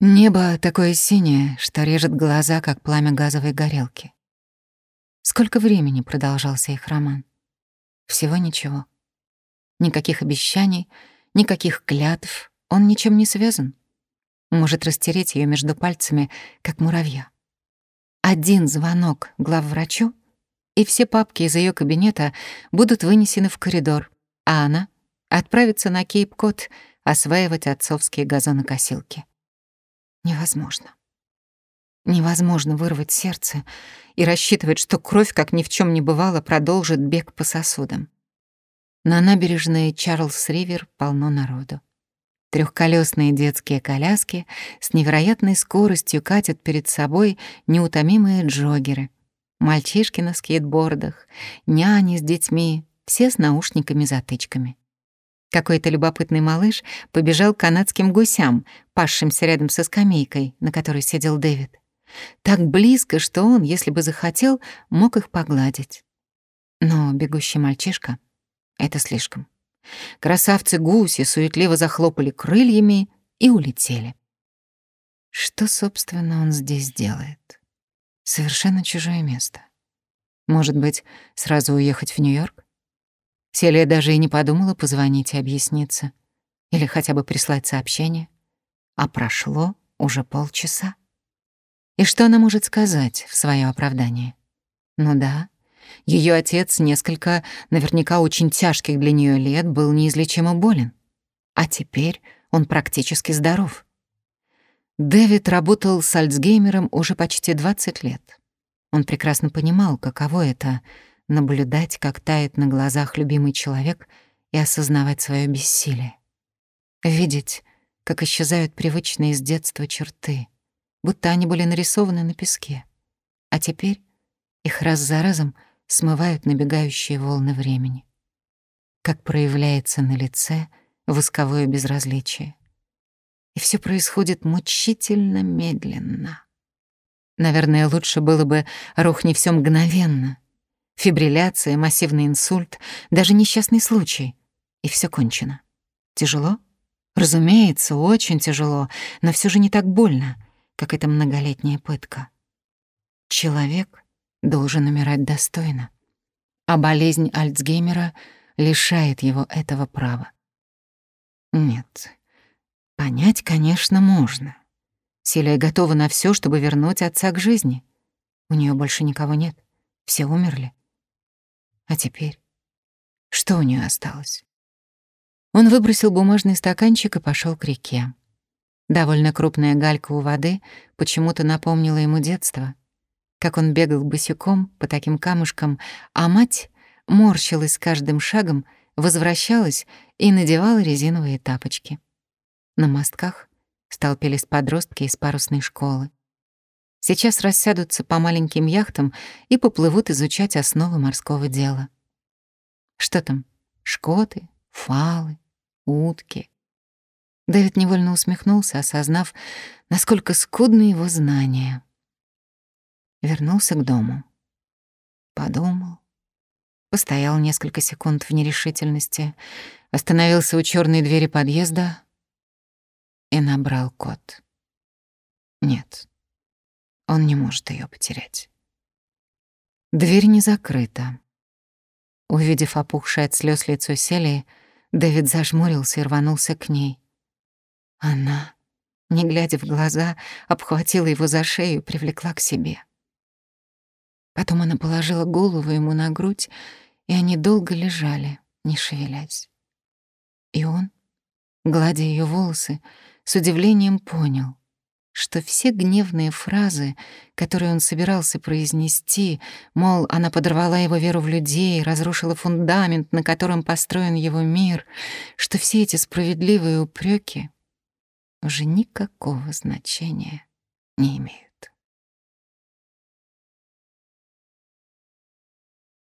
Небо такое синее, что режет глаза, как пламя газовой горелки. Сколько времени продолжался их роман? Всего ничего. Никаких обещаний, никаких клятв, он ничем не связан. Может растереть ее между пальцами, как муравья. Один звонок главврачу, и все папки из ее кабинета будут вынесены в коридор, а она отправится на Кейп-Кот осваивать отцовские газонокосилки. Невозможно. Невозможно вырвать сердце и рассчитывать, что кровь, как ни в чем не бывало, продолжит бег по сосудам. На набережной Чарльз-Ривер полно народу. Трехколесные детские коляски с невероятной скоростью катят перед собой неутомимые джогеры. Мальчишки на скейтбордах, няни с детьми, все с наушниками-затычками. Какой-то любопытный малыш побежал к канадским гусям, пасшимся рядом со скамейкой, на которой сидел Дэвид. Так близко, что он, если бы захотел, мог их погладить. Но бегущий мальчишка — это слишком. Красавцы-гуси суетливо захлопали крыльями и улетели. Что, собственно, он здесь делает? Совершенно чужое место. Может быть, сразу уехать в Нью-Йорк? Селия даже и не подумала позвонить и объясниться. Или хотя бы прислать сообщение. А прошло уже полчаса. И что она может сказать в свое оправдание? Ну да, ее отец несколько, наверняка очень тяжких для нее лет, был неизлечимо болен. А теперь он практически здоров. Дэвид работал с Альцгеймером уже почти 20 лет. Он прекрасно понимал, каково это наблюдать, как тает на глазах любимый человек и осознавать свое бессилие. Видеть, как исчезают привычные с детства черты, будто они были нарисованы на песке, а теперь их раз за разом смывают набегающие волны времени. Как проявляется на лице восковое безразличие. И все происходит мучительно медленно. Наверное, лучше было бы рухни все мгновенно — Фибрилляция, массивный инсульт, даже несчастный случай. И все кончено. Тяжело? Разумеется, очень тяжело, но все же не так больно, как эта многолетняя пытка. Человек должен умирать достойно, а болезнь Альцгеймера лишает его этого права. Нет, понять, конечно, можно. Силия готова на все, чтобы вернуть отца к жизни. У нее больше никого нет, все умерли. А теперь? Что у нее осталось? Он выбросил бумажный стаканчик и пошел к реке. Довольно крупная галька у воды почему-то напомнила ему детство, как он бегал босиком по таким камушкам, а мать морщилась с каждым шагом, возвращалась и надевала резиновые тапочки. На мостках столпились подростки из парусной школы. Сейчас рассядутся по маленьким яхтам и поплывут изучать основы морского дела. Что там? Шкоты, фалы, утки. Дэвид невольно усмехнулся, осознав, насколько скудны его знания. Вернулся к дому. Подумал. Постоял несколько секунд в нерешительности, остановился у черной двери подъезда и набрал код. Нет, он не может ее потерять. Дверь не закрыта. Увидев опухшее от слез лицо Селии, Дэвид зажмурился и рванулся к ней. Она, не глядя в глаза, обхватила его за шею и привлекла к себе. Потом она положила голову ему на грудь, и они долго лежали, не шевелясь. И он, гладя ее волосы, с удивлением понял, что все гневные фразы, которые он собирался произнести, мол, она подорвала его веру в людей, разрушила фундамент, на котором построен его мир, что все эти справедливые упреки уже никакого значения не имеют.